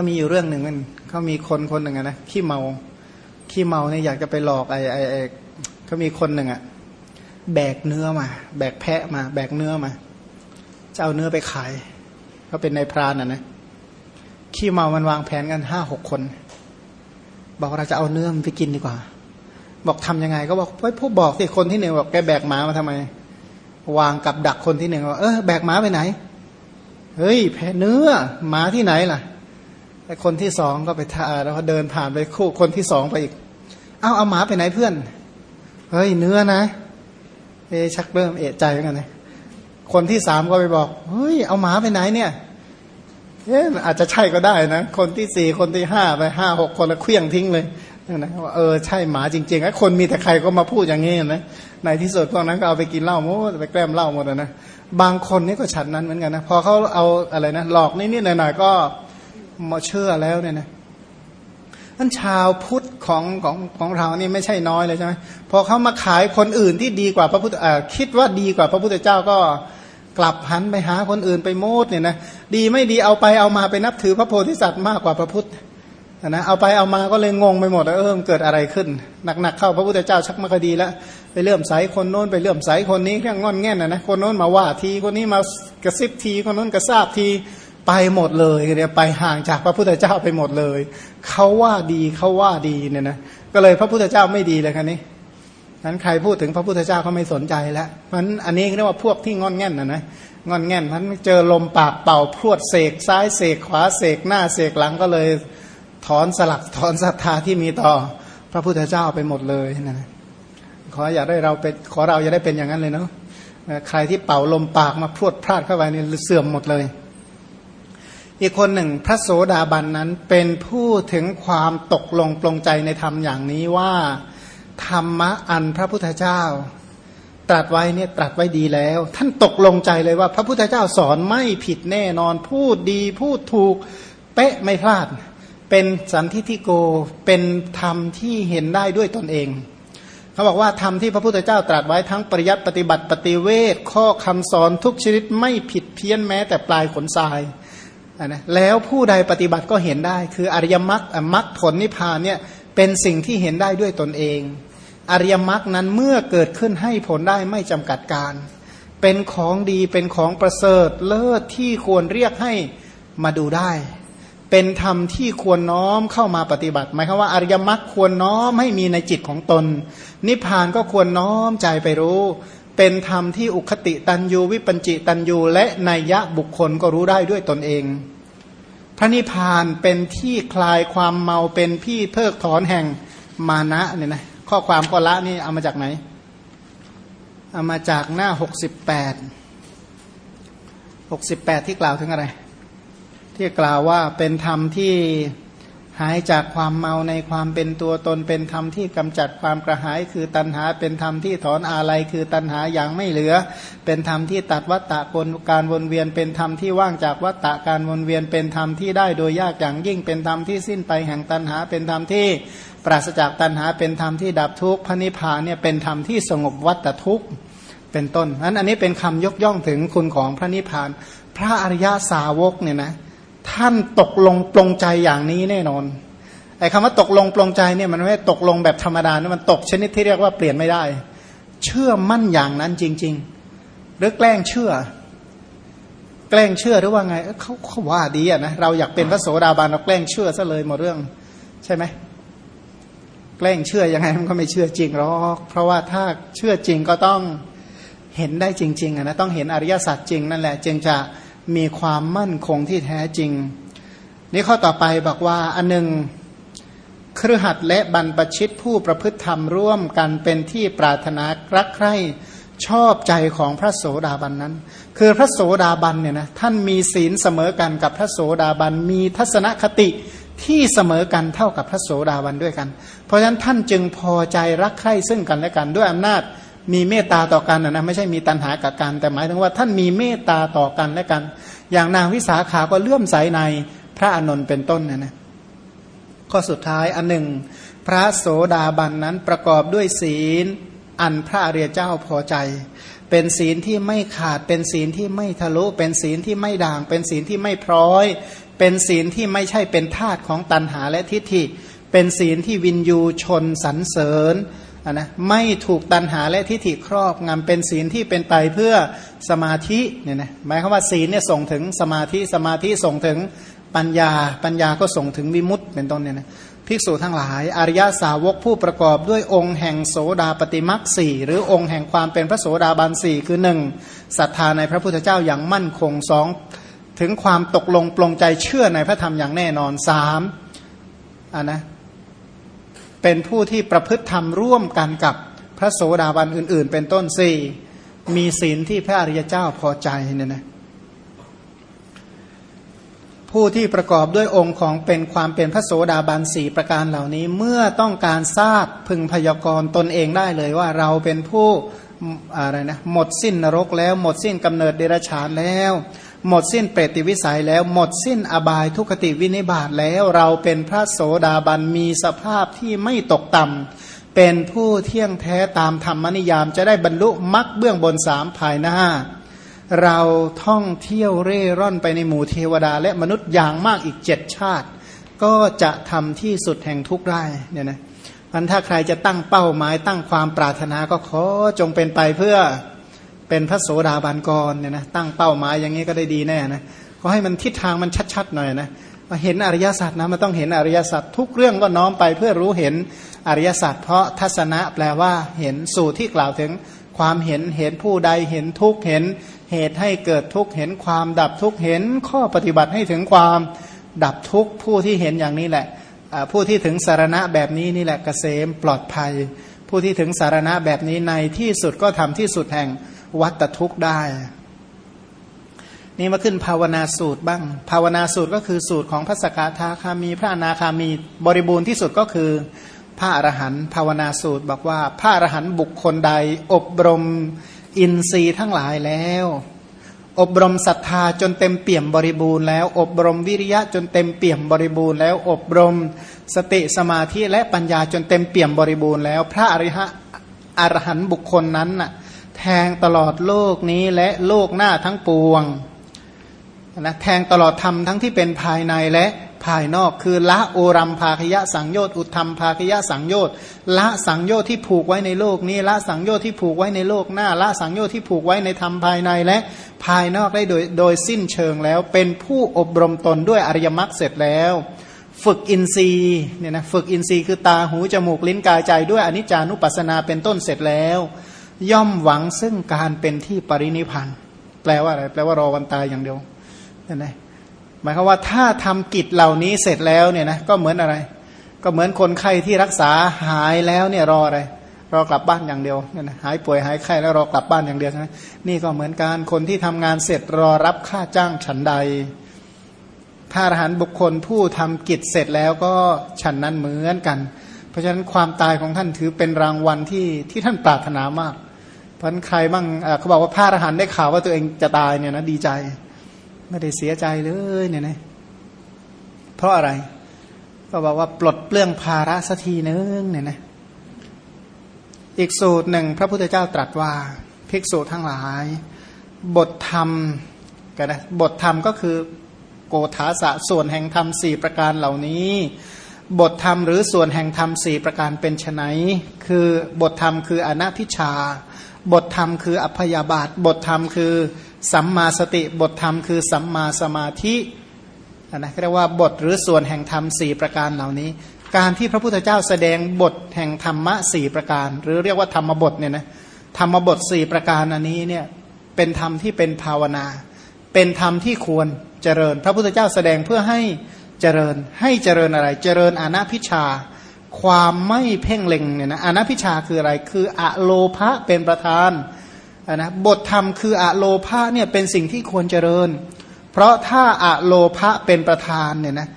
ก็มีอยู่เรื่องหนึ่งมันเขามีคนคนหนึ่งนะขี้เมาขี้เมาเนี่ยอยากจะไปหลอกไอ้ไอ้ไอ้เขามีคนหนึ่งอะแบกเนื้อมา แบกแพะมา แบกเนื้อมาจะเอาเนื้อไปขายเขาเป็นนายพรานอะนะขี้เมามันวางแผนกันห้าหกคน บอกเราจะเอาเนื้อมันไปกินดีกว่า บอกทำยังไง ก็บอกไว้ผู้บอกที่คนที่หนึ่งบอกแกแบกหมามาทำไม วางกับดักคนที่หนึ่งว่าเออแบกหมาไปไหนเฮ้ยแพ้เนื้อหมาที่ไหนล่ะ ไอ้คนที่สองก็ไปท่าแล้วก็เดินผ่านไปคู่คนที่สองไปอีก เอ้าเอาหมาไปไหนเพื่อน เฮ้ยเนื้อนะ เอชักเริ่มเอะใจเหมือนกันนะคนที่สามก็ไปบอกเฮ้ยเอาหมาไปไหนเนี่ยเอ๊ะอาจจะใช่ก็ได้นะ คนที่สี่คนที่ห้าไปห้าหกคนแล้วเคลี้ยงทิ้งเลยนะว่าเออใช่หมาจริงๆไอ้คนมีแต่ใครก็มาพูดอย่างนี้นะในที่สุดพวกนั้นก็เอาไปกินเหล้าหมดไปแกล้มเหล้าหมดนะบางคนนี่ก็ฉันนั้นเหมือนกันนะพอเขาเอาอะไรนะหลอกนิดๆหน่อยๆก็ มาเชื่อแล้วเนี่ยนะท่านชาวพุทธของของของเรานี่ไม่ใช่น้อยเลยใช่ไหมพอเขามาขายคนอื่นที่ดีกว่าพระพุทธคิดว่าดีกว่าพระพุทธเจ้าก็กลับหันไปหาคนอื่นไปโมดเนี่ยนะดีไม่ดีเอาไปเอามาไปนับถือพระโพธิสัตว์มากกว่าพระพุทธนะเอาไปเอามาก็เลยงงไปหมดเออเกิดอะไรขึ้น หนักๆเข้าพระพุทธเจ้าชักมาคดีแล้วไปเลื่อมใสคนโน้นไปเลื่อมใสคนนี้แค่งอนแง่นนะนะคนโน้นมาว่าทีคนนี้มากระซิบทีคนโน้นกระซาบที ไปหมดเลยเนี่ยไปห่างจากพระพุทธเจ้าไปหมดเลยเขาว่าดีเขาว่าดีเนี่ยนะก็เลยพระพุทธเจ้าไม่ดีเลยคันนี้นั้นใครพูดถึงพระพุทธเจ้าเขาไม่สนใจแล้วมันอันนี้เรียกว่าพวกที่งอนแง่นนะนะงอนแง่นมันเจอลมปากเป่าพรวดเสกซ้ายเสกขวาเสกหน้าเสกหลังก็เลยถอนสลักถอนศรัทธาที่มีต่อพระพุทธเจ้าไปหมดเลยนะขออย่าได้เราเป็นขอเราอย่าได้เป็นอย่างนั้นเลยเนาะใครที่เป่าลมปากมาพรวดพลาดเข้าไปเนี่ยเสื่อมหมดเลย อีกคนหนึ่งพระโสดาบันนั้นเป็นผู้ถึงความตกลงปลงใจในธรรมอย่างนี้ว่า ธรรมะอันพระพุทธเจ้า ตรัสไว้เนี่ยตรัสไว้ดีแล้ว ท่านตกลงใจเลยว่า พระพุทธเจ้าสอนไม่ผิดแน่นอน พูดดีพูดถูกเป๊ะไม่พลาด เป็นสันทิทิโกเป็นธรรมที่เห็นได้ด้วยตนเองเขาบอกว่าธรรมที่พระพุทธเจ้าตรัสไว้ทั้งปริยัติปฏิบัติปฏิเวทข้อคำสอนทุกชนิดไม่ผิดเพี้ยนแม้แต่ปลายขนทราย นะแล้วผู้ใดปฏิบัติก็เห็นได้ คืออริยมรรคมรรคผลนิพพานเนี่ยเป็นสิ่งที่เห็นได้ด้วยตนเอง อริยมรรคนั้นเมื่อเกิดขึ้นให้ผลได้ไม่จำกัดการ เป็นของดีเป็นของประเสริฐเลิศที่ควรเรียกให้มาดูได้ เป็นธรรมที่ควรน้อมเข้ามาปฏิบัติ หมายความว่าอริยมรรคควรน้อมให้มีในจิตของตน นิพพานก็ควรน้อมใจไปรู้ เป็นธรรมที่อุคติตันยูวิปัญจิตันยูและนัยยะบุคคลก็รู้ได้ด้วยตนเอง พระนิพพานเป็นที่คลายความเมาเป็นพี่เพิกถอนแห่งมานะเนี่ยนะข้อความก็ละนี่เอามาจากไหน เอามาจากหน้าหกสิบแปดหกสิบแปดที่กล่าวถึงอะไร ที่กล่าวว่าเป็นธรรมที่ หายจากความเมาในความเป็นตัวตนเป็นธรรมที่กำจัดความกระหาย คือตัณหาเป็นธรรมที่ถอนอาลัยคือตัณหาอย่างไม่เหลือ เป็นธรรมที่ตัดวัตตะกลการวนเวียนเป็นธรรมที่ว่างจากวัตตะการวนเวียนเป็นธรรมที่ได้โดยยากอย่างยิ่งเป็นธรรมที่สิ้นไปแห่งตัณหาเป็นธรรมที่ปราศจากตัณหาเป็นธรรมที่ดับทุกข์พระนิพพานเนี่ยเป็นธรรมที่สงบวัตทุกข์เป็นต้นนั้นอันนี้เป็นคำยกย่องถึงคุณของพระนิพพาน พระอริยาสาวกเนี่ยนะ ท่านตกลงปลงใจอย่างนี้แน่นอนไอ้คำว่าตกลงปลงใจเนี่ยมันไม่ตกลงแบบธรรมดานะมันตกชนิดที่เรียกว่าเปลี่ยนไม่ได้ เชื่อมั่นอย่างนั้นจริง ๆ หรือแกล้งเชื่อ แกล้งเชื่อหรือว่าไงเขาเขาว่าดีอะนะเราอยากเป็นพระโสดาบันเราแกล้งเชื่อซะเลยหมดเรื่อง ใช่ไหมแกล้งเชื่อยังไงมันก็ไม่เชื่อจริงหรอกเพราะว่าถ้าเชื่อจริงก็ต้องเห็นได้จริงๆอะนะต้องเห็นอริยสัจจริงนั่นแหละจึงจะ มีความมั่นคงที่แท้จริง นี่ข้อต่อไปบอกว่าอันหนึ่งเครือขัดและบรรปชิตผู้ประพฤติธรรมร่วมกันเป็นที่ปรารถนารักใคร่ชอบใจของพระโสดาบันนั้น คือพระโสดาบันเนี่ยนะท่านมีศีลเสมอกันกับพระโสดาบันมีทัศนคติที่เสมอกันเท่ากับพระโสดาบันด้วยกัน เพราะฉะนั้นท่านจึงพอใจรักใคร่ซึ่งกันและกันด้วยอำนาจ มีเมตตาต่อกันนะไม่ใช่มีตัณหากับกัน แต่หมายถึงว่าท่านมีเมตตาต่อกันและกัน อย่างนางวิสาขาก็เลื่อมใสในพระอนนท์เป็นต้นนะนะข้อสุดท้ายอันหนึ่ง พระโสดาบันนั้นประกอบด้วยศีล อันพระอริยเจ้าพอใจ เป็นศีลที่ไม่ขาดเป็นศีลที่ไม่ทะลุ เป็นศีลที่ไม่ด่าง เป็นศีลที่ไม่พร้อย เป็นศีลที่ไม่ใช่เป็นธาตุของตัณหาและทิฏฐิ เป็นศีลที่วินยูชนสรรเสริญ นะไม่ถูกตัณหาและทิฏฐิครอบงำเป็นศีลที่เป็นไปเพื่อสมาธิเนี่ยนะหมายความว่าศีลเนี่ยส่งถึงสมาธิสมาธิส่งถึงปัญญา ปัญญาก็ส่งถึงวิมุตต์เป็นต้นเนี่ยนะภิกษุทั้งหลาย อริยสาวกผู้ประกอบด้วยองค์แห่งโสดาปฏิมักสี่หรือองค์แห่งความเป็นพระโสดาบันสี่คือหนึ่งศรัทธาในพระพุทธเจ้าอย่างมั่นคงสองถึงความตกลงปลงใจเชื่อในพระธรรมอย่างแน่นอนสามอ่านะ เป็นผู้ที่ประพฤติธรรมร่วมกันกับพระโสดาบันอื่น ๆ เป็นต้นสี่มีศีลที่พระอริยเจ้าพอใจเนี่ยนะผู้ที่ประกอบด้วยองค์ของเป็นความเป็นพระโสดาบันสี่ประการเหล่านี้ เมื่อต้องการทราบพึงพยากรณ์ตนเองได้เลยว่าเราเป็นผู้อะไรนะหมดสิ้นนรกแล้วหมดสิ้นกำเนิดเดรัจฉานแล้ว หมดสิ้นเปรติวิสัยแล้วหมดสิ้นอบายทุกติวินิบาตแล้วเราเป็นพระโสดาบันมีสภาพที่ไม่ตกต่ำเป็นผู้เที่ยงแท้ตามธรรมนิยามจะได้บรรลุมรรคเบื้องบนสามภายหน้า เราท่องเที่ยวเร่ร่อนไปในหมู่เทวดาและมนุษย์อย่างมากอีกเจ็ดชาติ ก็จะทำที่สุดแห่งทุกข์ได้เนี่ยนะมันถ้าใครจะตั้งเป้าหมายตั้งความปรารถนาก็ขอจงเป็นไปเพื่อ เป็นพระโสดาบันกรเนี่ยนะตั้งเป้าหมายอย่างนี้ก็ได้ดีแน่นะขอให้มันทิศทางมันชัดๆหน่อยนะมาเห็นอริยสัจนะมันต้องเห็นอริยสัจทุกเรื่องก็น้อมไปเพื่อรู้เห็นอริยสัจเพราะทัศนะแปลว่าเห็นสูตรที่กล่าวถึงความเห็นเห็นผู้ใดเห็นทุกเห็นเหตุให้เกิดทุกข์เห็นความดับทุกข์เห็นข้อปฏิบัติให้ถึงความดับทุกข์ผู้ที่เห็นอย่างนี้แหละผู้ที่ถึงสารณะแบบนี้นี่แหละกเกษมปลอดภัย ผู้ที่ถึงสารณะแบบนี้ในที่สุดก็ทำที่สุดแห่ง วัตทุกข์ได้ นี่มาขึ้นภาวนาสูตรบ้าง ภาวนาสูตรก็คือสูตรของพระสกทาคามี พระอนาคามีบริบูรณ์ที่สุดก็คือพระอรหันต์ภาวนาสูตรบอกว่า พระอรหันต์บุคคลใด อบรมอินทรีย์ทั้งหลายแล้ว อบรมศรัทธาจนเต็มเปี่ยมบริบูรณ์แล้ว อบรมวิริยะจนเต็มเปี่ยมบริบูรณ์แล้ว อบรมสติสมาธิและปัญญาจนเต็มเปี่ยมบริบูรณ์แล้ว พระอริหะอรหันต์บุคคลนั้นน่ะ แทงตลอดโลกนี้และโลกหน้าทั้งปวงนะแทงตลอดธรรมทั้งที่เป็นภายในและภายนอกคือละโอรัมภาคยะสังโยชน์อุทธรรมภาคยะสังโยชน์ละสังโยชน์ที่ผูกไว้ในโลกนี้ละสังโยชน์ที่ผูกไว้ในโลกหน้าละสังโยชน์ที่ผูกไว้ในธรรมภายในและภายนอกได้โดยโดยสิ้นเชิงแล้ว เป็นผู้อบรมตนด้วยอริยมรรคเสร็จแล้ว ฝึกอินทรีย์เนี่ยนะฝึกอินทรีย์คือตาหูจมูกลิ้นกายใจด้วยอนิจจานุปัสสนาเป็นต้นเสร็จแล้ว ย่อมหวังซึ่งการเป็นที่ปรินิพานแปลว่าอะไรแปลว่ารอวันตายอย่างเดียวเห็นไหมหมายความว่าถ้าทำกิจเหล่านี้เสร็จแล้วเนี่ยนะก็เหมือนอะไร ก็เหมือนคนไข้ที่รักษาหายแล้วเนี่ยรออะไร รอกลับบ้านอย่างเดียวเนี่ยนะหายป่วยหายไข้แล้วรอกลับบ้านอย่างเดียวใช่ไหมนี่ก็เหมือนการคนที่ทำงานเสร็จรอรับค่าจ้างฉันใดพระอรหันต์บุคคลผู้ทำกิจเสร็จแล้วก็ฉันนั้นเหมือนกัน เพราะฉะนั้นความตายของท่านถือเป็นรางวัลที่ที่ท่านปรารถนามาก เพราะใครบ้างเขาบอกว่าพระอรหันต์ได้ข่าวว่าตัวเองจะตายเนี่ยนะดีใจ ไม่ได้เสียใจเลยเนี่ยนะเพราะอะไร ก็บอกว่าปลดเปลื้องภาระสักทีนึงเนี่ยนะอีกสูตรหนึ่งพระพุทธเจ้าตรัสว่าภิกษุทั้งหลาย บทธรรมกันนะบทธรรมก็คือโกธาสะส่วนแห่งธรรมสี่ประการเหล่านี้ บทธรรมหรือส่วนแห่งธรรมสี่ประการเป็นไนคือบทธรรมคืออนัพิชา บทธรรมคืออัพยาบาท บทธรรมคือสัมมาสติ บทธรรมคือสัมมาสมาธินะเรียกว่าบทหรือส่วนแห่งธรรมสี่ประการเหล่านี้ การที่พระพุทธเจ้าแสดงบทแห่งธรรมะสี่ประการ หรือเรียกว่าธรรมบทเนี่ยนะธรรมบทสี่ประการอันนี้เนี่ยเป็นธรรมที่เป็นภาวนา เป็นธรรมที่ควรเจริญ พระพุทธเจ้าแสดงเพื่อให้เจริญให้เจริญอะไร เจริญอนัพิชา ความไม่เพ่งเล็งเนี่ยนะอนัพิชาคืออะไร คืออะโลภะเป็นประธานนะบทธรรมคืออะโลภะเนี่ยเป็นสิ่งที่ควรเจริญ เพราะถ้าอะโลภะเป็นประธานเนี่ยนะ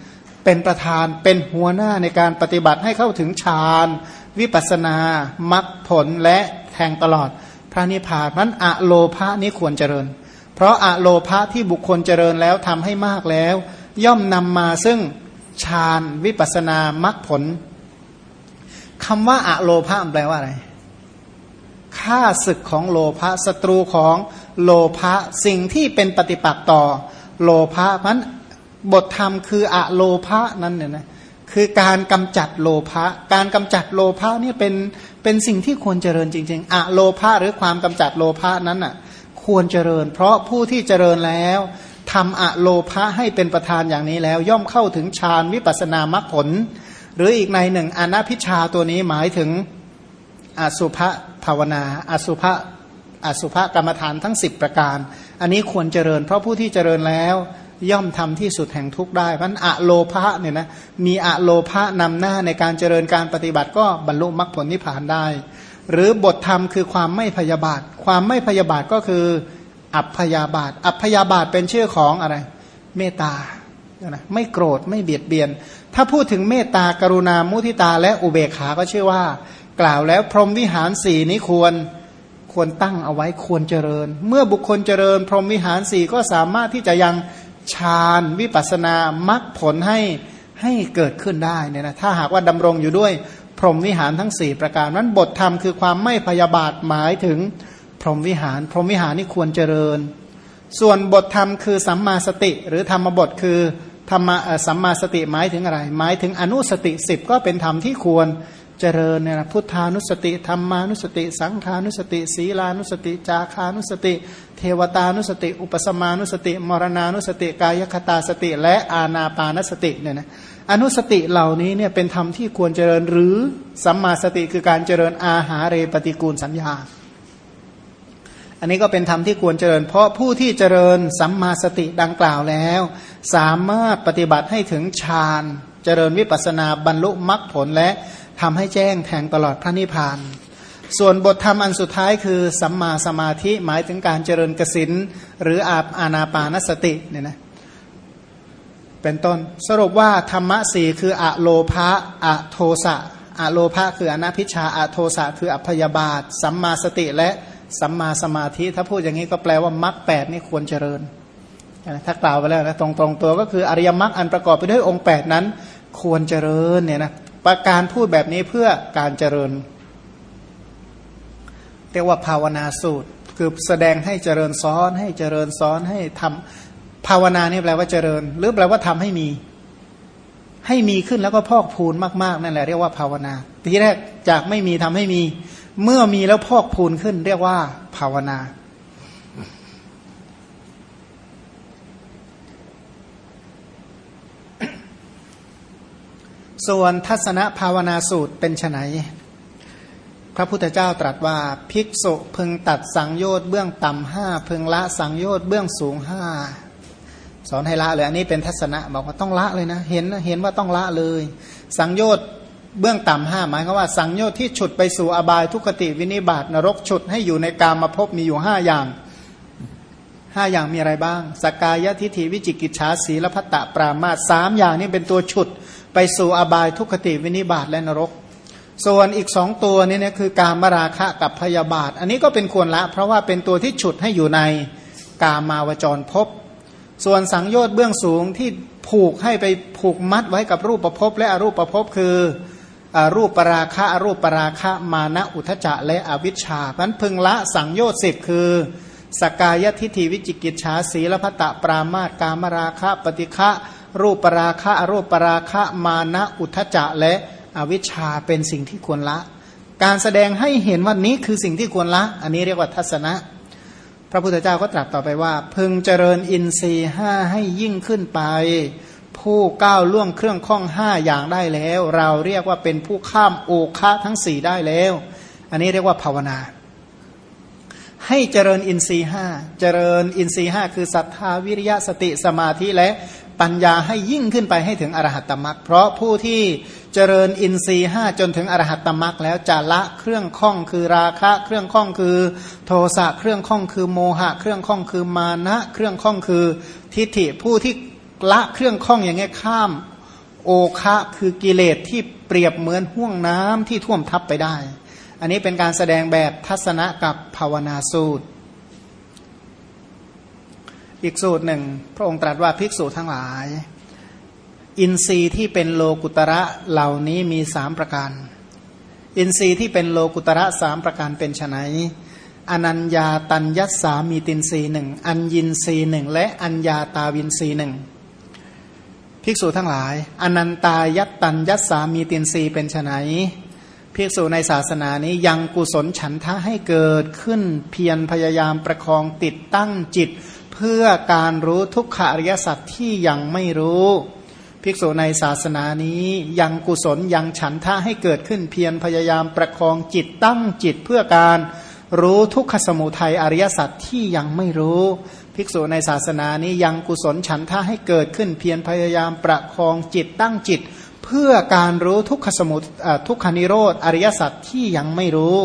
เป็นประธานเป็นหัวหน้าในการปฏิบัติให้เข้าถึงฌานวิปัสนามรรคผลและแทงตลอดพระนิพพานนั้นอะโลภะนี้ควรเจริญ เพราะอะโลภะที่บุคคลเจริญแล้วทำให้มากแล้ว ย่อมนำมาซึ่งฌานวิปัสนามรรคผล คำว่าอะโลภะแปลว่าอะไรฆ่าศึกของโลภะศัตรูของโลภะสิ่งที่เป็นปฏิปักษ์ต่อโลภะมันบทธรรมคืออะโลภะนั้นเนี่ยนะคือการกำจัดโลภะการกำจัดโลภะเนี่ยเป็นเป็นสิ่งที่ควรเจริญจริง ๆอะโลภะหรือความกำจัดโลภะนั้นอะควรเจริญ เพราะผู้ที่เจริญแล้วทำอะโลภะให้เป็นประธานอย่างนี้แล้ว ย่อมเข้าถึงฌานวิปัสนามรรคผล หรืออีกในหนึ่งอนัพิชาตัวนี้หมายถึงอสุภภาวนา อสุภอสุภกรรมฐานทั้ง 10 ประการ อันนี้ควรเจริญ เพราะผู้ที่เจริญแล้วย่อมทำที่สุดแห่งทุกได้เพราะอะโลภะเนี่ยนะมีอะโลภะนำหน้าในการเจริญการปฏิบัติก็บรรลุมรรคผลนิพพานได้ หรือบทธรรมคือความไม่พยาบาท ความไม่พยาบาทก็คือ อัพพยาบาท อัพพยาบาทเป็นชื่อของอะไร เมตตานะไม่โกรธไม่เบียดเบียน ถ้าพูดถึงเมตตากรุณามุทิตาและอุเบกขาก็ชื่อว่า กล่าวแล้วพรหมวิหารสี่นี้ควรควรตั้งเอาไว้ควรเจริญ เมื่อบุคคลเจริญ พรหมวิหารสี่ก็สามารถที่จะยังฌานวิปัสนามรรคผลให้ให้เกิดขึ้นได้เนี่ยนะถ้าหากว่าดำรงอยู่ด้วยพรหมวิหารทั้ง 4 ประการนั้นบทธรรมคือความไม่พยาบาทหมายถึงพรหมวิหาร พรหมวิหารนี่ควรเจริญ ส่วนบทธรรมคือสัมมาสติ หรือธรรมบทคือ ธรรมสัมมาสติหมายถึงอะไร หมายถึงอนุสติสิบก็เป็นธรรมที่ควรเจริญเนี่ยนะพุทธานุสติธรรมานุสติ สังขานุสติ ศีลานุสติ จาคานุสติ เทวตานุสติ อุปสมานุสติ มรณานุสติ กายคตาสติ และอาณาปานสติเนี่ยนะอนุสติเหล่านี้เนี่ยเป็นธรรมที่ควรเจริญหรือสัมมาสติคือการเจริญอาหาเรปฏิกูลสัญญา อันนี้ก็เป็นธรรมที่ควรเจริญ เพราะผู้ที่เจริญสัมมาสติดังกล่าวแล้ว สามารถปฏิบัติให้ถึงฌานเจริญวิปัสนาบรรลุมรรคผลและทำให้แจ้งแทงตลอดพระนิพพานส่วนบทธรรมอันสุดท้ายคือสัมมาสมาธิหมายถึงการเจริญกสินหรืออาบอานาปานสติเนี่ยนะเป็นต้นสรุปว่าธรรมะสี่คืออะโลภะอะโทสะอะโลภะคืออนาพิชาอะโทสะคืออัพยาบาท สัมมาสติและ สัมมาสมาธิ ถ้าพูดอย่างนี้ก็แปลว่ามรรคแปดนี่ควรเจริญถ้ากล่าวไปแล้วนะตรงๆตัวก็คืออริยมรรคอันประกอบไปด้วยองค์8นั้น ควรเจริญเนี่ยนะประการพูดแบบนี้เพื่อการเจริญ เรียกว่าภาวนาสูตร คือแสดงให้เจริญซ้อน ให้เจริญซ้อนให้ทำภาวนานี่แปลว่าเจริญ หรือแปลว่าทำให้มี ให้มีขึ้นแล้วก็พอกพูนมากๆนั่นแหละเรียกว่าภาวนา ทีแรกจากไม่มีทำให้มี เมื่อมีแล้วพอกพูนขึ้น เรียกว่า ภาวนา ส่วนทัศนภาวนาสูตรเป็นไนพระพุทธเจ้าตรัสว่า ภิกษุพึงตัดสังโยชน์เบื้องต่ำห้าพึงละสังโยชน์เบื้องสูงห้าสอนให้ละเลย อันนี้เป็นทัศนะบอกว่าต้องละเลยนะ เห็นเห็นว่าต้องละเลย สังโยชน์ เบื้องต่ำห้าหมายความว่าสังโยชน์ที่ฉุดไปสู่อบายทุกขติวินิบาตนรกฉุดให้อยู่ในกามาพบมีอยู่ห้าอย่างห้าอย่างมีอะไรบ้าง สกายทิฏฐิวิจิกิจฉาสีลพัตตปรามาสามอย่างนี้เป็นตัวฉุดไปสู่อบายทุกขติวินิบาตและนรก ส่วนอีกสองตัวนี้เนี่ยคือการมราคะกับพยาบาท อันนี้ก็เป็นควรละ เพราะว่าเป็นตัวที่ฉุดให้อยู่ในกามาวจรภพส่วนสังโยชน์เบื้องสูงที่ผูกให้ไปผูกมัดไว้กับรูปประพบและอรูปประพบคือ รูปปราคะอรูปปราคะมานะอุทจะและอวิชชาพันพึงละสังโยชน์สิบคือสกายทิฏฐิวิจิกิจฉาสีลพตะปรามาตกามราคะปฏิฆะรูปปราคะอรูปปราคะมานะอุทจะและอวิชชาเป็นสิ่งที่ควรละ การแสดงให้เห็นว่านี้คือสิ่งที่ควรละ อันนี้เรียกว่าทัศนะ พระพุทธเจ้าก็ตรัสต่อไปว่า พึงเจริญอินทรีห้าให้ยิ่งขึ้นไป ผู้ก้าวล่วงเครื่องข้องห้าอย่างได้แล้ว เราเรียกว่าเป็นผู้ข้ามโอคะทั้งสี่ได้แล้ว อันนี้เรียกว่าภาวนา ให้เจริญอินทรีห้าเจริญอินทรีห้าคือศรัทธาวิริยะสติสมาธิและปัญญาให้ยิ่งขึ้นไปให้ถึงอรหัตตมรักเพราะผู้ที่เจริญอินทรีห้าจนถึงอรหัตตมรักแล้วจะละเครื่องข้องคือราคะ เครื่องข้องคือโทสะเครื่องข้องคือโมหะ เครื่องข้องคือมานะ เครื่องข้องคือทิฏฐิผู้ที่ ละเครื่องข้องอย่างเงี้ยข้าม โอคะคือกิเลสที่เปรียบเหมือนห่วงน้ำที่ท่วมทับไปได้ อันนี้เป็นการแสดงแบบทัศนะกับภาวนาสูตร อีกสูตรหนึ่ง พระองค์ตรัสว่าภิกษุทั้งหลาย อินทรีย์ที่เป็นโลกุตระเหล่านี้มีสามประการ อินทรีย์ที่เป็นโลกุตระสามประการเป็นไนอนัญญาตัญยัสสามีตินรีหนึ่งอัญญินรีหนึ่งและอัญญาตาวินรีหนึ่ง ภิกษุทั้งหลาย อนันตายัตตัญยัตสามีตินรีเป็นไนภิกษุในศาสนานี้ยังกุศลฉันทะให้เกิดขึ้นเพียรพยายามประคองติดตั้งจิต เพื่อการรู้ทุกขอริยสัจที่ยังไม่รู้ ภิกษุในศาสนานี้ยังกุศลยังฉันทะให้เกิดขึ้นเพียรพยายามประคองจิตตั้งจิตเพื่อการรู้ทุกขสมุทัยอริยสัจที่ยังไม่รู้ ภิกษุในศาสนานี้ยังกุศลฉันทะให้เกิดขึ้นเพียรพยายามประคองจิตตั้งจิต เพื่อการรู้ทุกขสมุทุกขานิโรธอริยสัจที่ยังไม่รู้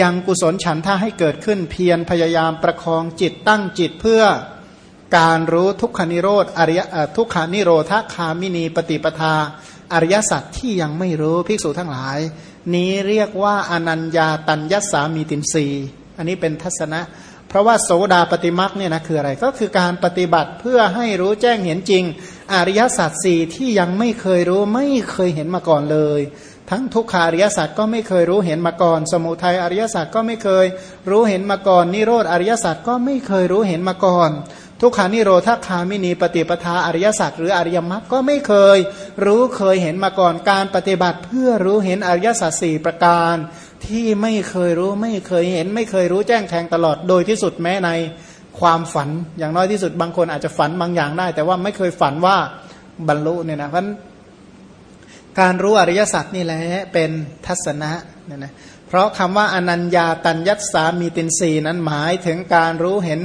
ยังกุศลฉันทะให้เกิดขึ้นเพียรพยายามประคองจิตตั้งจิตเพื่อการรู้ทุกขานิโรธอริยทุกขานิโรธคามินีปฏิปทา อริยสัจที่ยังไม่รู้ภิกษุทั้งหลาย นี้เรียกว่าอนัญญาตัญญสามีตินรีอันนี้เป็นทัศนะ เพราะว่าโสดาปฏิมักเนี่ยนะคืออะไรก็คือการปฏิบัติเพื่อให้รู้แจ้งเห็นจริง อริยสัจสี่ที่ยังไม่เคยรู้ไม่เคยเห็นมาก่อนเลย ทั้งทุกขาริยสัจก็ไม่เคยรู้เห็นมาก่อน สมุทัยอริยสัจก็ไม่เคยรู้เห็นมาก่อน นิโรธอริยสัจก็ไม่เคยรู้เห็นมาก่อน ทุกขานิโรธาคามินีปฏิปทาอริยสัจหรืออริยมรรคก็ไม่เคย รู้เคยเห็นมาก่อนการปฏิบัติเพื่อรู้เห็นอริยสัจสี่ประการ ที่ไม่เคยรู้ไม่เคยเห็น ไม่เคยรู้แจ้งแทงตลอดโดยที่สุดแม้ในความฝัน อย่างน้อยที่สุดบางคนอาจจะฝันบางอย่างได้ แต่ว่าไม่เคยฝันว่าบรรลุเนี่ยนะเพราะการรู้อริยสัจนี่แหละเป็นทัศนะเนี่ยนะ ราะคำว่าอนัญญาตัญญัตสามีตินสีนั้นหมายถึงการรู้เห็น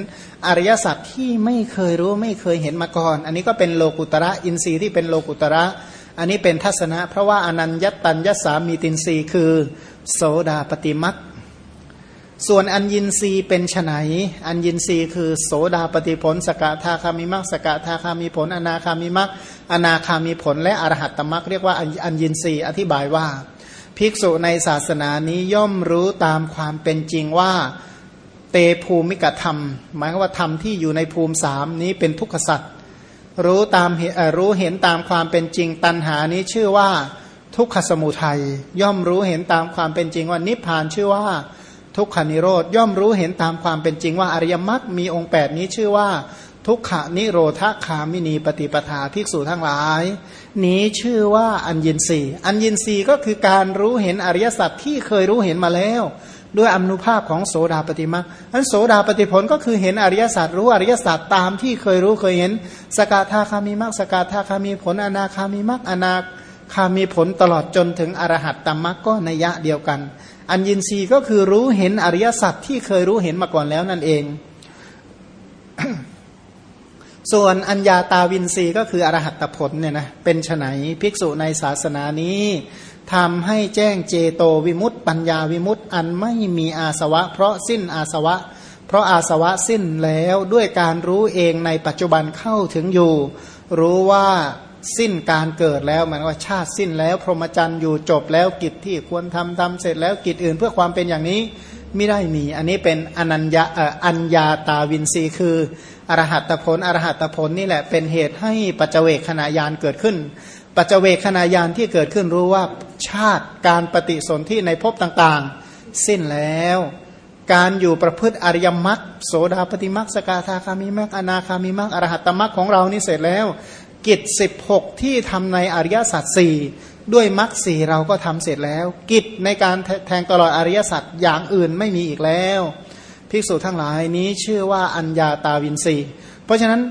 อริยสัจที่ไม่เคยรู้ไม่เคยเห็นมาก่อน อันนี้ก็เป็นโลกุตระอินทรีย์ที่เป็นโลกุตระ อันนี้เป็นทัศนะ เพราะว่าอนัญญตัญญสามีตินรีคือ โสดาปฏิมักส่วนอัญญินรีเป็นไฉนอัญญินรีคือโสดาปฏิผล สกทาคามิมักสกทาคามิผล อนาคามิมักอนาคามิผล และอรหัตตมักเรียกว่าอัญญินรีอธิบายว่า ภิกษุในศาสนานี้ย่อมรู้ตามความเป็นจริงว่าเตภูมิกธรรม หมายว่าธรรมที่อยู่ในภูมิสามนี้เป็นทุกขสัตว์รู้ตามรู้เห็นตามความเป็นจริงตัณหานี้ชื่อว่าทุกขสมุทัยย่อมรู้เห็นตามความเป็นจริงว่านิพพานชื่อว่าทุกขานิโรธย่อมรู้เห็นตามความเป็นจริงว่าอริยมรรคมีองค์8นี้ชื่อว่า ทุกขานิโรธคามินีปฏิปทาภิกษุทั้งหลาย นี้ชื่อว่าอัญญินรีอัญญินรีก็คือการรู้เห็นอริยสัจที่เคยรู้เห็นมาแล้ว ด้วยอนุภาพของโสดาปฏิมาอันโสดาปฏิผลก็คือเห็นอริยสัจรู้อริยสัจตามที่เคยรู้เคยเห็น สกทาคามีมรรคสกทาคามีผลอนาคามีมรรคอนาคามีผลตลอดจนถึงอรหัตตมรรคก็นัยะเดียวกัน อันยินทรีก็คือรู้เห็นอริยสัจที่เคยรู้เห็นมาก่อนแล้วนั่นเอง ส่วนอัญญาตาวินรีก็คืออรหัตผลเนี่ยนะเป็นไฉนภิกษุในศาสนานี้ทำให้แจ้งเจโตวิมุตต์ปัญญาวิมุตต์อันไม่มีอาสวะ เพราะสิ้นอาสวะ เพราะอาสวะสิ้นแล้วด้วยการรู้เองในปัจจุบันเข้าถึงอยู่ รู้ว่าสิ้นการเกิดแล้วหมายว่าชาติสิ้นแล้ว พรหมจรรย์อยู่จบแล้วกิจที่ควรทำทำเสร็จแล้วกิจอื่นเพื่อความเป็นอย่างนี้ ไม่ได้มี อันนี้เป็นอนัญญาอัญญาตาวินรีคืออรหัตผลอรหัตผลนี่แหละเป็นเหตุให้ปัจเจเวคขณะยานเกิดขึ้น ปัจเจเวคขณะยานที่เกิดขึ้นรู้ว่าชาติการปฏิสนธิในภพต่างๆ สิ้นแล้ว การอยู่ประพฤติอริยมรรคโสดาปฏิมรรคสกาธาคามิมรรคอนาคามิมรรคอรหัตตมรรคของเรานี่เสร็จแล้ว กิจสิบหกที่ทำในอริยสัจสี่ ด้วยมรรคสีเราก็ทำเสร็จแล้ว กิจในการแทงตลอดอริยสัจอย่างอื่นไม่มีอีกแล้วภิกษุทั้งหลายนี้ชื่อว่าอัญญาตาวินสีเพราะฉะนั้น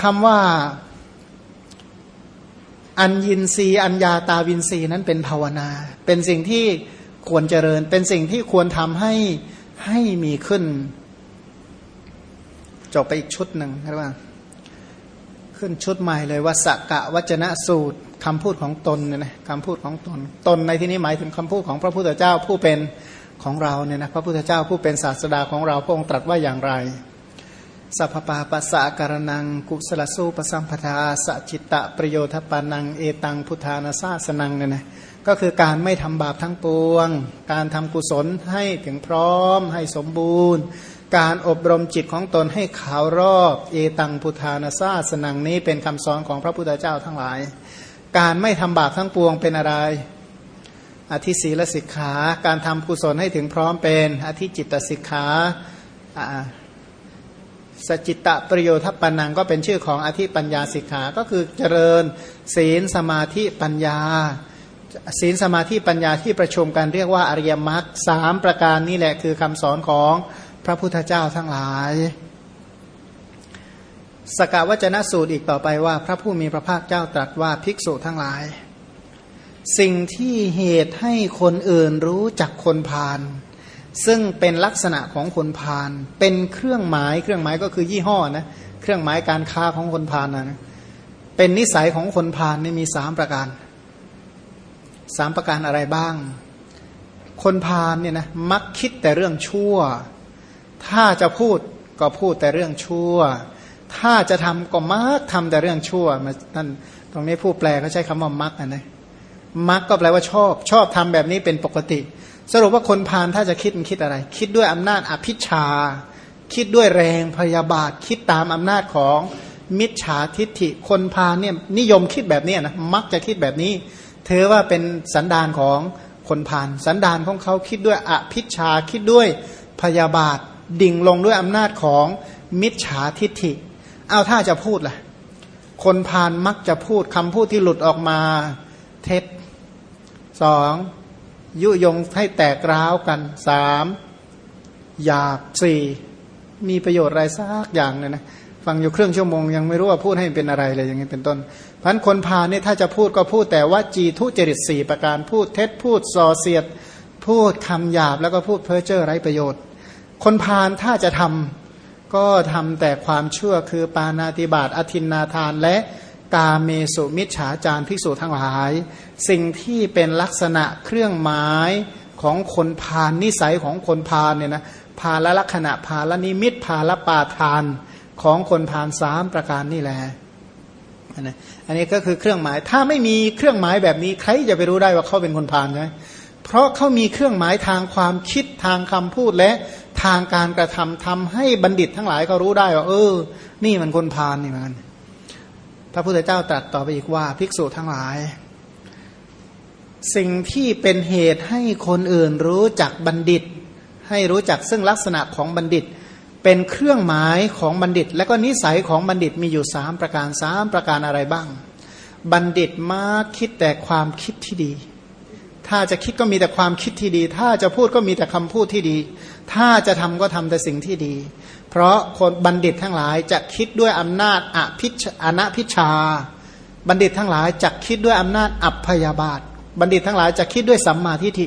คำว่าอัญญินรีอัญญาตาวินรีนั้นเป็นภาวนา เป็นสิ่งที่ควรเจริญ เป็นสิ่งที่ควรทำให้ให้มีขึ้น จบไปอีกชุดหนึ่งใช่ไหมขึ้นชุดใหม่เลยว่าสักกะวัจนะสูตร คำพูดของตนเนี่ยนะคำพูดของตน ตนในที่นี้หมายถึงคำพูดของพระพุทธเจ้าผู้เป็นของเราเนี่ยนะพระพุทธเจ้าผู้เป็นศาสดาของเราพระองค์ตรัสว่าอย่างไรสัพปาปัสสะการนัง กุศลสู้ปสัมปทาสจิตตะประโยชน์ปานัง เอตังพุทธานาซาสนังเนี่ยนะก็คือการไม่ทำบาปทั้งปวง การทำกุศลให้ถึงพร้อม ให้สมบูรณ์ การอบรมจิตของตนให้ขาวรอบ เอตังพุทธานาซาสนังนี้เป็นคำสอนของพระพุทธเจ้าทั้งหลาย การไม่ทำบาปทั้งปวงเป็นอะไร อธิศีลสิกขา การทำกุศลให้ถึงพร้อมเป็น อธิจิตตสิกขาสจิตตประโยชน์ปัญญังก็เป็นชื่อของอธิปัญญาสิกขา ก็คือเจริญศีลสมาธิปัญญา ศีลสมาธิปัญญาที่ประชุมกันเรียกว่าอริยมรรคสามประการนี่แหละคือคำสอนของพระพุทธเจ้าทั้งหลาย สกาวจนะสูตรอีกต่อไปว่า พระผู้มีพระภาคเจ้าตรัสว่าภิกษุทั้งหลาย สิ่งที่เหตุให้คนอื่นรู้จักคนพาลซึ่งเป็นลักษณะของคนพาลเป็นเครื่องหมายเครื่องหมายก็คือยี่ห้อนะเครื่องหมายการค้าของคนพาลนะเป็นนิสัยของคนพาลนี่มีสามประการสามประการอะไรบ้าง คนพาลเนี่ยนะมักคิดแต่เรื่องชั่ว ถ้าจะพูดก็พูดแต่เรื่องชั่ว ถ้าจะทำก็มักทำแต่เรื่องชั่วมาท่านตรงนี้ผู้แปลเขาใช้คำว่ามักนะมักก็แปลว่าชอบ ชอบทำแบบนี้เป็นปกติ สรุปว่าคนพาลถ้าจะคิดมันคิดอะไร คิดด้วยอำนาจอภิชา คิดด้วยแรงพยาบาท คิดตามอำนาจของมิจฉาทิฏฐิคนพาลเนี่ยนิยมคิดแบบนี้นะมักจะคิดแบบนี้เธอว่าเป็นสันดานของคนพาลสันดานของเขาคิดด้วยอภิชาคิดด้วยพยาบาท ดิ่งลงด้วยอำนาจของมิจฉาทิฏฐิ เอาถ้าจะพูดล่ะ คนพาลมักจะพูดคำพูดที่หลุดออกมาเท็จสองยุยงให้แตกร้าวกันสามหยาบสี่มีประโยชน์อะไรสักอย่างเนี่ยนะฟังอยู่ครึ่งชั่วโมงยังไม่รู้ว่าพูดให้เป็นอะไรเลยอย่างนี้เป็นต้นพันคนพาเนี่ยถ้าจะพูดก็พูดแต่ว่าจีทุจริตสี่ประการพูดเท็จพูดส่อเสียด พูดคำหยาบแล้วก็พูดเพ้อเจ้อไร้ประโยชน์ คนพาลถ้าจะทำ ก็ทำแต่ความชั่วคือปานาติบาตอธินนาทานและกาเมสุมิจฉาจารภิกษุทั้งหลาย สิ่งที่เป็นลักษณะเครื่องหมายของคนพาลนิสัยของคนพาลเนี่ยนะพาละลักษณะพาละนิมิตพาละปาทานของคนพาลสามประการนี่แหละอันนี้ก็คือเครื่องหมาย ถ้าไม่มีเครื่องหมายแบบนี้ใครจะไปรู้ได้ว่าเขาเป็นคนพาลใช่เพราะเขามีเครื่องหมายทางความคิดทางคำพูดและ ทางการกระทำทำให้บัณฑิตทั้งหลายเขารู้ได้ว่าเออ นี่มันคนพาลนี่มันพระพุทธเจ้าตรัสต่อไปอีกว่าภิกษุทั้งหลาย สิ่งที่เป็นเหตุให้คนอื่นรู้จักบัณฑิต ให้รู้จักซึ่งลักษณะของบัณฑิต เป็นเครื่องหมายของบัณฑิต และก็นิสัยของบัณฑิตมีอยู่สามประการสามประการอะไรบ้าง บัณฑิตมาคิดแต่ความคิดที่ดี ถ้าจะคิดก็มีแต่ความคิดที่ดี ถ้าจะพูดก็มีแต่คำพูดที่ดี ถ้าจะทำก็ทำแต่สิ่งที่ดี เพราะคนบัณฑิตทั้งหลายจะคิดด้วยอำนาจอภิชอนัพิชา บัณฑิตทั้งหลายจะคิดด้วยอำนาจอัพยาบาท บัณฑิตทั้งหลายจะคิดด้วยสัมมาทิฏฐิ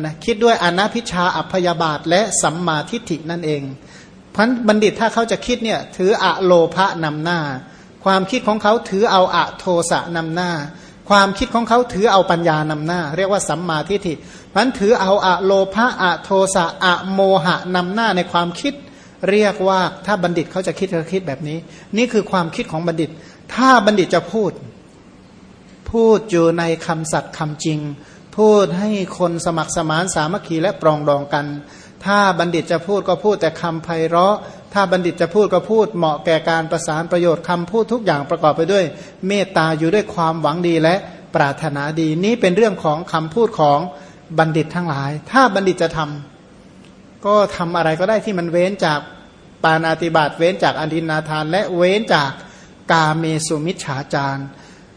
นะคิดด้วยอนัพิชาอัพยาบาทและสัมมาทิฏฐินั่นเองพันบัณฑิตถ้าเขาจะคิดเนี่ยถืออะโลภะนำหน้า ความคิดของเขาถือเอาอะโทสะนำหน้า ความคิดของเขาถือเอาปัญญานำหน้า เรียกว่าสัมมาทิฏฐิพันถือเอาอะโลภะอะโทสะอะโมหะนำหน้าในความคิด เรียกว่าถ้าบัณฑิตเขาจะคิดเขาคิดแบบนี้ นี่คือความคิดของบัณฑิต ถ้าบัณฑิตจะพูด พูดอยู่ในคำสัตย์คำจริง พูดให้คนสมัครสมานสามัคคีและปรองดองกัน ถ้าบัณฑิตจะพูดก็พูดแต่คำไพเราะ ถ้าบัณฑิตจะพูดก็พูดเหมาะแก่การประสานประโยชน์คำพูดทุกอย่างประกอบไปด้วย เมตตาอยู่ด้วยความหวังดีและปรารถนาดีนี้เป็นเรื่องของคำพูดของบัณฑิตทั้งหลาย ถ้าบัณฑิตจะทำก็ทำอะไรก็ได้ที่มันเว้นจากปานาติบาตเว้นจากอันทินนาทาน และเว้นจากกาเมสุมิชฉาจาร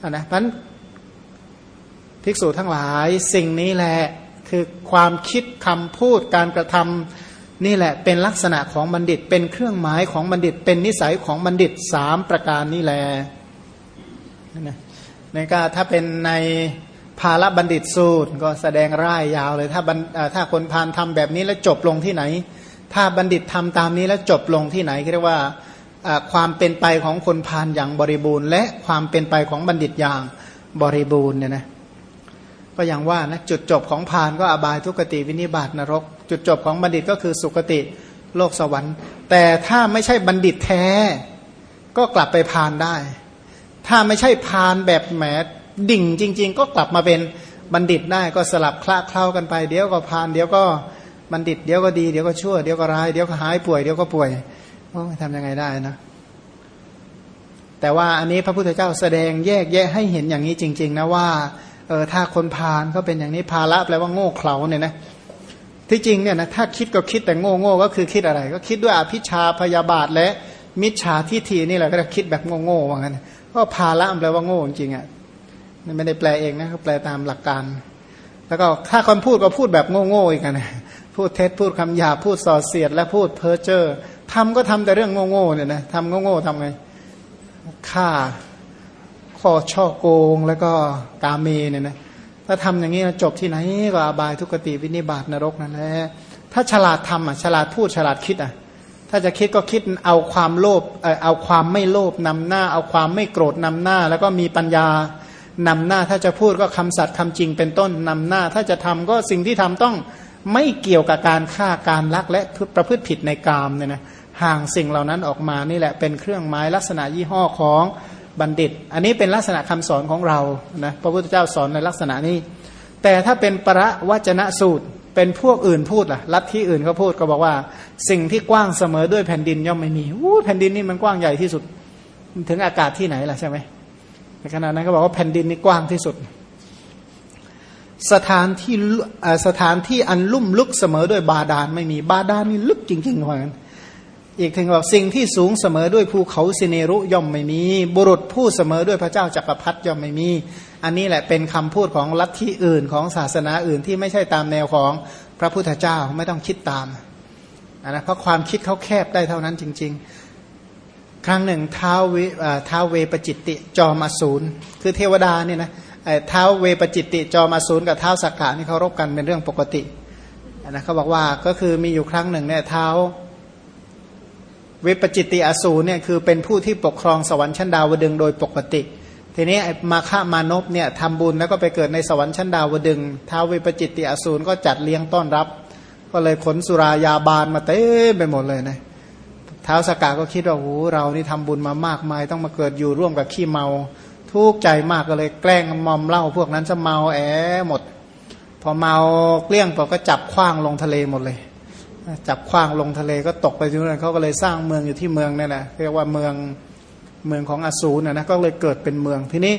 นะพันภิกษุทั้งหลายสิ่งนี้แหละคือความคิดคำพูดการกระทำ นี่แหละเป็นลักษณะของบัณฑิตเป็นเครื่องหมายของบัณฑิต เป็นนิสัยของบัณฑิตสามประการนี่แหละนะในกาถ้าเป็นในภาลบัณฑิตสูตรก็แสดงร่ายยาวเลย ถ้าถ้าคนพานทำแบบนี้แล้วจบลงที่ไหน ถ้าบัณฑิตทำตามนี้แล้วจบลงที่ไหนเรียกว่าความเป็นไปของคนพานอย่างบริบูรณ์ และความเป็นไปของบัณฑิตอย่างบริบูรณ์เนี่ยนะก็อย่างว่านะจุดจบของพานก็อบายทุกติวินิบาตนรก จุดจบของบัณฑิตก็คือสุคติโลกสวรรค์ แต่ถ้าไม่ใช่บัณฑิตแท้ ก็กลับไปพานได้ ถ้าไม่ใช่พานแบบแหมดิ่งจริง ๆ ก็กลับมาเป็นบัณฑิตได้ก็สลับคละเคล้ากันไป เดี๋ยวก็พานเดี๋ยวก็บัณฑิตเดี๋ยวก็ดีเดี๋ยวก็ชั่วเดี๋ยวก็ร้ายเดี๋ยวก็หายป่วยเดี๋ยวก็ป่วยโอ้ทำยังไงได้นะแต่ว่าอันนี้พระพุทธเจ้าแสดงแยกแยะให้เห็นอย่างนี้จริง ๆ นะว่าเออถ้าคนพานก็เป็นอย่างนี้ภาระแปลว่าโง่เขลาเนี่ยนะ ที่จริงเนี่ยนะถ้าคิดก็คิดแต่โง่โง่ก็คือคิดอะไร ก็คิดด้วยอภิชาพยาบาทและมิจฉาทิฏฐินี่แหละก็คิดแบบโง่ๆว่างั้นก็ภาละแปลว่าโง่จริงอะไม่ได้แปลเองนะเขาแปลตามหลักการ แล้วก็ถ้าคนพูดก็พูดแบบโง่ๆอีกนะพูดเท็จพูดคำหยาพูดส่อเสียด และพูดเพ้อเจ้อทำก็ทำแต่เรื่องโง่ๆเนี่ยนะทำโง่ๆทำไงฆ่าข้อช่อโกงแล้วก็กาเมเนี่ยนะ ถ้าทำอย่างนี้จบที่ไหนก็อบายทุกติวินิบาตนรกนั่นแหละถ้าฉลาดทำอะฉลาดพูดฉลาดคิดอะถ้าจะคิดก็คิดเอาความโลภเอาความไม่โลภนำหน้า เอาความไม่โกรธนำหน้า แล้วก็มีปัญญานำหน้าถ้าจะพูดก็คำสัตย์คำจริงเป็นต้นนำหน้า ถ้าจะทำก็สิ่งที่ทำต้องไม่เกี่ยวกับการฆ่าการลักและประพฤติผิดในกามเนี่ยนะห่างสิ่งเหล่านั้นออกมานี่แหละเป็นเครื่องหมายลักษณะยี่ห้อของ บัณฑิต อันนี้เป็นลักษณะคำสอนของเรานะพระพุทธเจ้าสอนในลักษณะนี้ แต่ถ้าเป็นประวจนะสูตรเป็นพวกอื่นพูดล่ะลัทธิอื่นเขาพูดก็บอกว่า สิ่งที่กว้างเสมอด้วยแผ่นดินย่อมไม่มีอู้แผ่นดินนี่มันกว้างใหญ่ที่สุด ถึงอากาศที่ไหนล่ะใช่ไหมในขณะนั้นก็บอกว่าแผ่นดินนี่กว้างที่สุด สถานที่สถานที่อันลุ่มลึกเสมอด้วยบาดาลไม่มีบาดาลนี่ลึกจริงๆเหมือน อีกถึงบอกสิ่งที่สูงเสมอด้วยภูเขาสิเนรุย่อมไม่มี บุรุษผู้เสมอด้วยพระเจ้าจักรพรรดิย่อมไม่มี อันนี้แหละเป็นคำพูดของลัทธิอื่นของศาสนาอื่นที่ไม่ใช่ตามแนวของพระพุทธเจ้าไม่ต้องคิดตามนะเพราะความคิดเขาแคบได้เท่านั้นจริง ๆ ครั้งหนึ่งท้าวเวท้าวเวปจิตติจอมาศูนย์คือเทวดาเนี่ยนะท้าวเวปจิตติจอมาศูนย์กับท้าวสักกะนี่เขารบกันเป็นเรื่องปกตินะเขาบอกว่าก็คือมีอยู่ครั้งหนึ่งเนี่ยท้าว วิปจิตติอสูรเนี่ยคือเป็นผู้ที่ปกครองสวรรค์ชั้นดาวดึงโดยปกติ ทีนี้มาฆามานพเนี่ยทำบุญแล้วก็ไปเกิดในสวรรค์ชั้นดาวดึงท้าววิปจิตติอสูรก็จัดเลี้ยงต้อนรับ ก็เลยขนสุรายาบานมาเต้ไปหมดเลยนะท้าวสกาก็คิดว่าโอ้เรานี่ทำบุญมามากมาย ต้องมาเกิดอยู่ร่วมกับขี้เมา ทุกข์ใจมากก็เลยแกล้งมอมเหล้าพวกนั้นจะเมาแอหมด พอเมาเกลี้ยงพอก็จับคว้างลงทะเลหมดเลย จับคว้างลงทะเลก็ตกไปที่นั่นเขาก็เลยสร้างเมืองอยู่ที่เมืองนี่แหละเรียกว่าเมืองเมืองของอสูรนะนะก็เลยเกิดเป็นเมืองทีนี้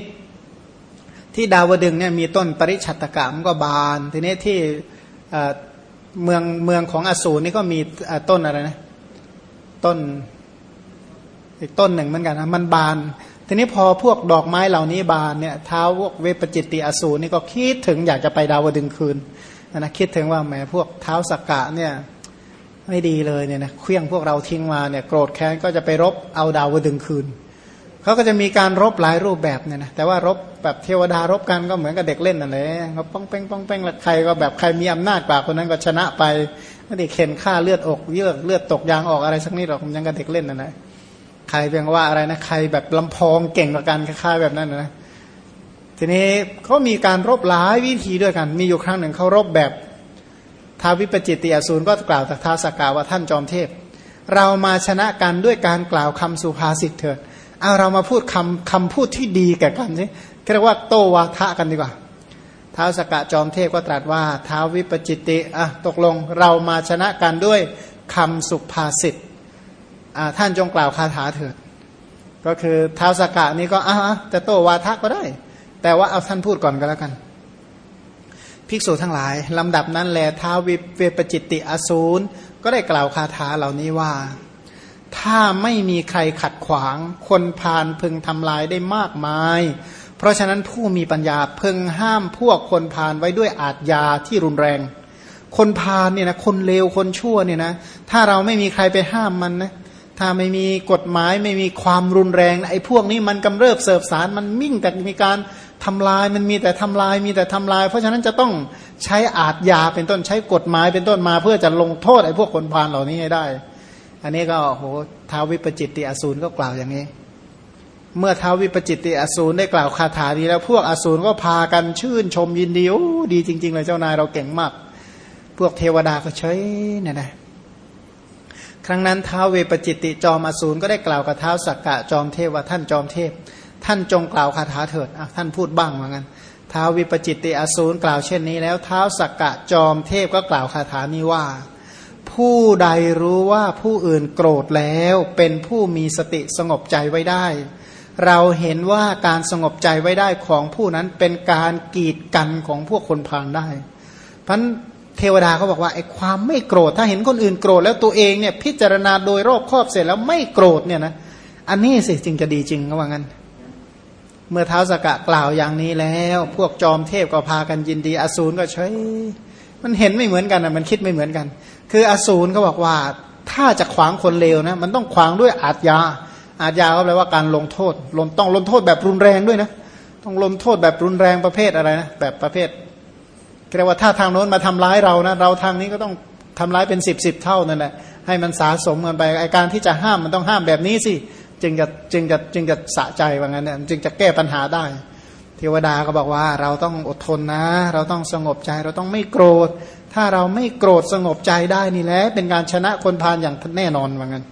ที่ดาวดึงเนี่ยมีต้นปริชัตกะมันก็บานทีนี้ที่เมืองเมืองของอสูรนี่ก็มีต้นอะไรนะต้นอีกต้นหนึ่งเหมือนกันนะมันบาน ทีนี้พอพวกดอกไม้เหล่านี้บานเนี่ยเท้าพวกเวปจิตติอสูรนี่ก็คิดถึงอยากจะไปดาวดึงคืนนะคิดถึงว่าแหมพวกเท้าสกกะเนี่ย ไม่ดีเลยเนี่ยนะเคลี้ยงพวกเราทิ้งมาเนี่ยโกรธแค้นก็จะไปรบเอาดาวดึงคืนเขาก็จะมีการรบหลายรูปแบบเนี่ยนะแต่ว่ารบแบบเทวดารบกันก็เหมือนกับเด็กเล่นนั่นแหละเขาป้องเป้งป้องเป้งแล้วใครก็แบบใครมีอำนาจกว่าคนนั้นก็ชนะไปไม่ได้เข็นฆ่าเลือดอกเยือกเลือดตกยางออกอะไรสักนิดหรอกยังกับเด็กเล่นนั่นแหละใครเพียงว่าอะไรนะใครแบบลำพองเก่งกว่ากันคล้ายๆแบบนั้นนะทีนี้เขามีการรบหลายวิธีด้วยกัน มีอยู่ครั้งหนึ่งเขารบแบบ ท้าวิปจิตติอสูรก็กล่าวจากท้าสกาว่าท่านจอมเทพ เรามาชนะกันด้วยการกล่าวคำสุภาษิตเถิดเอาเรามาพูดคำคำพูดที่ดีแก่กันสิเรียกว่าโตวาทะกันดีกว่าท้าวสกะจอมเทพก็ตรัสว่าท้าวิปจิตติอะตกลงเรามาชนะกันด้วยคำสุภาษิตอ่าท่านจงกล่าวคาถาเถิด ก็คือท้าวสกะนี้ก็อะจะโตวาทะก็ได้ แต่ว่าเอาท่านพูดก่อนก็แล้วกัน ภิกษุทั้งหลายลำดับนั้นแลท้าวิเวปจิตติอสูรก็ได้กล่าวคาถาเหล่านี้ว่า ถ้าไม่มีใครขัดขวาง คนพาลพึงทำลายได้มากมาย เพราะฉะนั้นผู้มีปัญญาพึงห้ามพวกคนพาลไว้ด้วยอาทยาที่รุนแรง คนพาลเนี่ยนะคนเลวคนชั่วเนี่ยนะถ้าเราไม่มีใครไปห้ามมันนะถ้าไม่มีกฎหมายไม่มีความรุนแรงไอ้พวกนี้มันกำเริบเสบสารมันมิ่งแต่มีการ ทำลายมันมีแต่ทำลายมีแต่ทำลาย เพราะฉะนั้นจะต้องใช้อาทยาเป็นต้นใช้กฎหมายเป็นต้นมา เพื่อจะลงโทษไอ้พวกคนพาลเหล่านี้ให้ได้ อันนี้ก็โหท้าวิปจิตติอสูรก็กล่าวอย่างนี้ เมื่อท้าวิปจิตติอสูรได้กล่าวคาถาดีแล้วพวกอสูรก็พากันชื่นชมยินดีโอ้ดีจริง ๆ เลยเจ้านายเราเก่งมาก พวกเทวดาก็เฉยเนี่ยนะครั้งนั้นท้าวเวปจิตติจอมอสูรก็ได้กล่าวกับท้าวสักกะจอมเทพว่าท่านจอมเทพ ท่านจงกล่าวคาถาเถิดท่านพูดบ้างเหมือนกันท้าววิปจิตติอสูรกล่าวเช่นนี้แล้วท้าวสักกะจอมเทพก็กล่าวคาถานี้ว่า ผู้ใดรู้ว่าผู้อื่นโกรธแล้วเป็นผู้มีสติสงบใจไว้ได้ เราเห็นว่าการสงบใจไว้ได้ของผู้นั้นเป็นการกีดกันของพวกคนพานได้พันเทวดาเขาบอกว่าไอ้ความไม่โกรธถ้าเห็นคนอื่นโกรธแล้วตัวเองเนี่ยพิจารณาโดยรอบครอบเสร็จแล้วไม่โกรธเนี่ยนะอันนี้สิจริงจะดีจริงก็ว่างั้น เมื่อเท้าสกะกล่าวอย่างนี้แล้ว พวกจอมเทพก็พากันยินดี อสูรก็ใช้มันเห็นไม่เหมือนกันนะมันคิดไม่เหมือนกัน คืออสูรก็บอกว่าถ้าจะขวางคนเลวนะ มันต้องขวางด้วยอาทยาอาทยาก็แปลว่าการลงโทษลงต้องลงโทษแบบรุนแรงด้วยนะต้องลงโทษแบบรุนแรงประเภทอะไรนะแบบประเภทเรียกว่าถ้าทางโน้นมาทำร้ายเรานะเราทางนี้ก็ต้องทำร้ายเป็นสิบสิบเท่านั่นแหละให้มันสาสมกันไปไอการที่จะห้ามมันต้องห้ามแบบนี้สิ จึงจะจึงจะจึงจะสะใจว่างั้นเนี่ยจึงจะแก้ปัญหาได้ เทวดาก็บอกว่าเราต้องอดทนนะ เราต้องสงบใจเราต้องไม่โกรธ ถ้าเราไม่โกรธสงบใจได้นี่แหละเป็นการชนะคนพาลอย่างแน่นอนว่างั้น